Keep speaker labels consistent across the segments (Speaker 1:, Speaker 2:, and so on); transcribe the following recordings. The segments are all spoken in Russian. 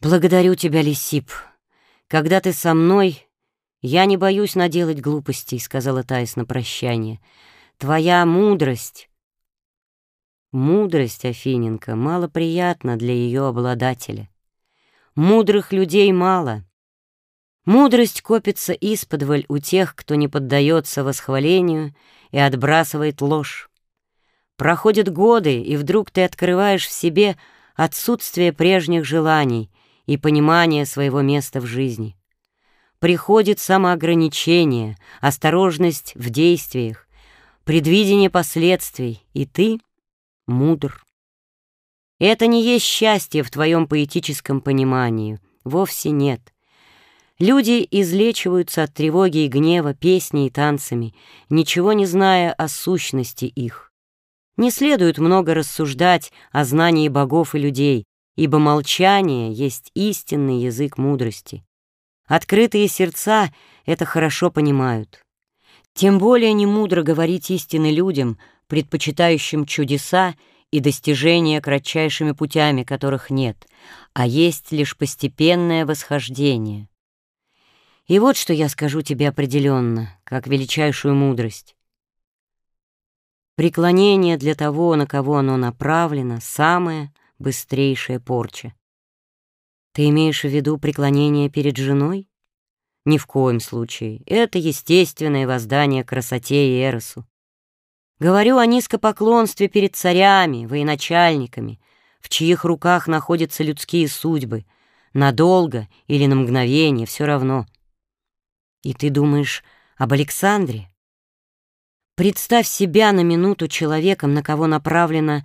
Speaker 1: «Благодарю тебя, Лисип. Когда ты со мной, я не боюсь наделать глупостей», — сказала Таис на прощание. «Твоя мудрость...» Мудрость, Афиненко, малоприятна для ее обладателя. Мудрых людей мало. Мудрость копится исподволь у тех, кто не поддается восхвалению и отбрасывает ложь. Проходят годы, и вдруг ты открываешь в себе отсутствие прежних желаний и понимание своего места в жизни. Приходит самоограничение, осторожность в действиях, предвидение последствий, и ты мудр. Это не есть счастье в твоем поэтическом понимании, вовсе нет. Люди излечиваются от тревоги и гнева песней и танцами, ничего не зная о сущности их. Не следует много рассуждать о знании богов и людей, ибо молчание есть истинный язык мудрости. Открытые сердца это хорошо понимают. Тем более не мудро говорить истины людям, предпочитающим чудеса и достижения кратчайшими путями, которых нет, а есть лишь постепенное восхождение. И вот что я скажу тебе определенно, как величайшую мудрость. Преклонение для того, на кого оно направлено, самое быстрейшая порча. Ты имеешь в виду преклонение перед женой? Ни в коем случае. Это естественное воздание красоте и эросу. Говорю о низкопоклонстве перед царями, военачальниками, в чьих руках находятся людские судьбы, надолго или на мгновение, все равно. И ты думаешь об Александре? Представь себя на минуту человеком, на кого направлено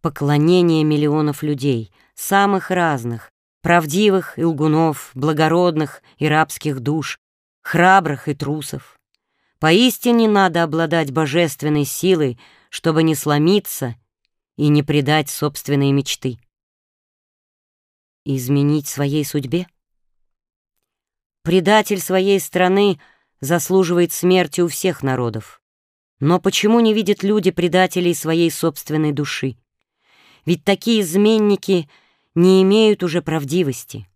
Speaker 1: поклонение миллионов людей, самых разных, правдивых и лгунов, благородных и рабских душ, храбрых и трусов. Поистине надо обладать божественной силой, чтобы не сломиться и не предать собственные мечты. Изменить своей судьбе? Предатель своей страны заслуживает смерти у всех народов. Но почему не видят люди предателей своей собственной души? Ведь такие изменники не имеют уже правдивости.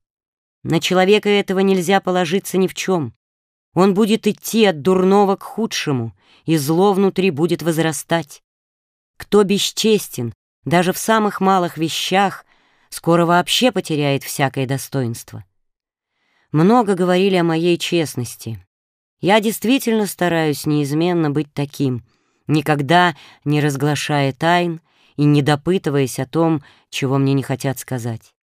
Speaker 1: На человека этого нельзя положиться ни в чем. Он будет идти от дурного к худшему, и зло внутри будет возрастать. Кто бесчестен, даже в самых малых вещах, скоро вообще потеряет всякое достоинство. Много говорили о моей честности. Я действительно стараюсь неизменно быть таким, никогда не разглашая тайн, и не допытываясь о том, чего мне не хотят сказать.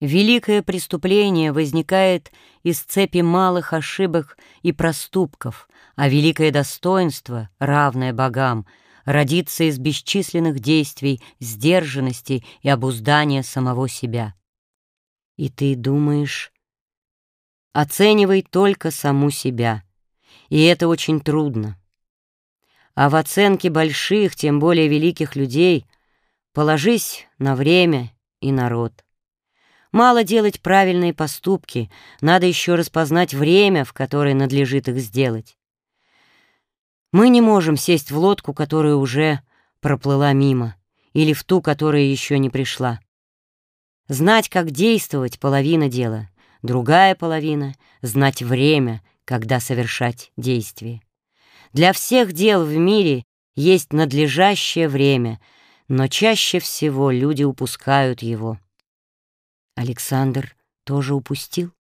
Speaker 1: Великое преступление возникает из цепи малых ошибок и проступков, а великое достоинство, равное богам, родится из бесчисленных действий, сдержанности и обуздания самого себя. И ты думаешь, оценивай только саму себя, и это очень трудно а в оценке больших, тем более великих людей, положись на время и народ. Мало делать правильные поступки, надо еще распознать время, в которое надлежит их сделать. Мы не можем сесть в лодку, которая уже проплыла мимо, или в ту, которая еще не пришла. Знать, как действовать — половина дела, другая половина — знать время, когда совершать действие. Для всех дел в мире есть надлежащее время, но чаще всего люди упускают его. Александр тоже упустил?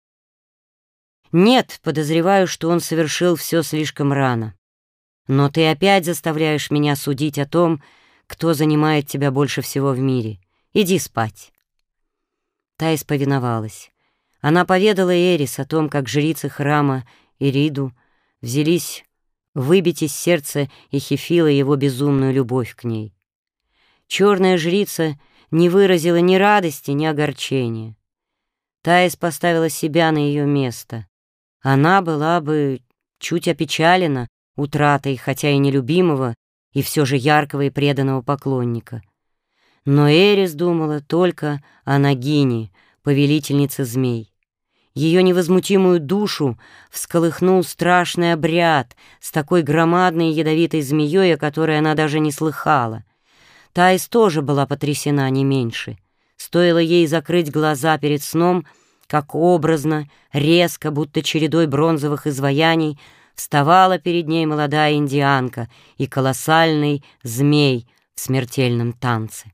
Speaker 1: Нет, подозреваю, что он совершил все слишком рано. Но ты опять заставляешь меня судить о том, кто занимает тебя больше всего в мире. Иди спать. Таис повиновалась. Она поведала Эрис о том, как жрицы храма Ириду взялись выбить из сердца Эхифила его безумную любовь к ней. Черная жрица не выразила ни радости, ни огорчения. Таис поставила себя на ее место. Она была бы чуть опечалена утратой, хотя и нелюбимого, и все же яркого и преданного поклонника. Но Эрис думала только о Нагине, повелительнице змей. Ее невозмутимую душу всколыхнул страшный обряд с такой громадной ядовитой змеей, о которой она даже не слыхала. Таис тоже была потрясена не меньше. Стоило ей закрыть глаза перед сном, как образно, резко, будто чередой бронзовых изваяний, вставала перед ней молодая индианка и колоссальный змей в смертельном танце.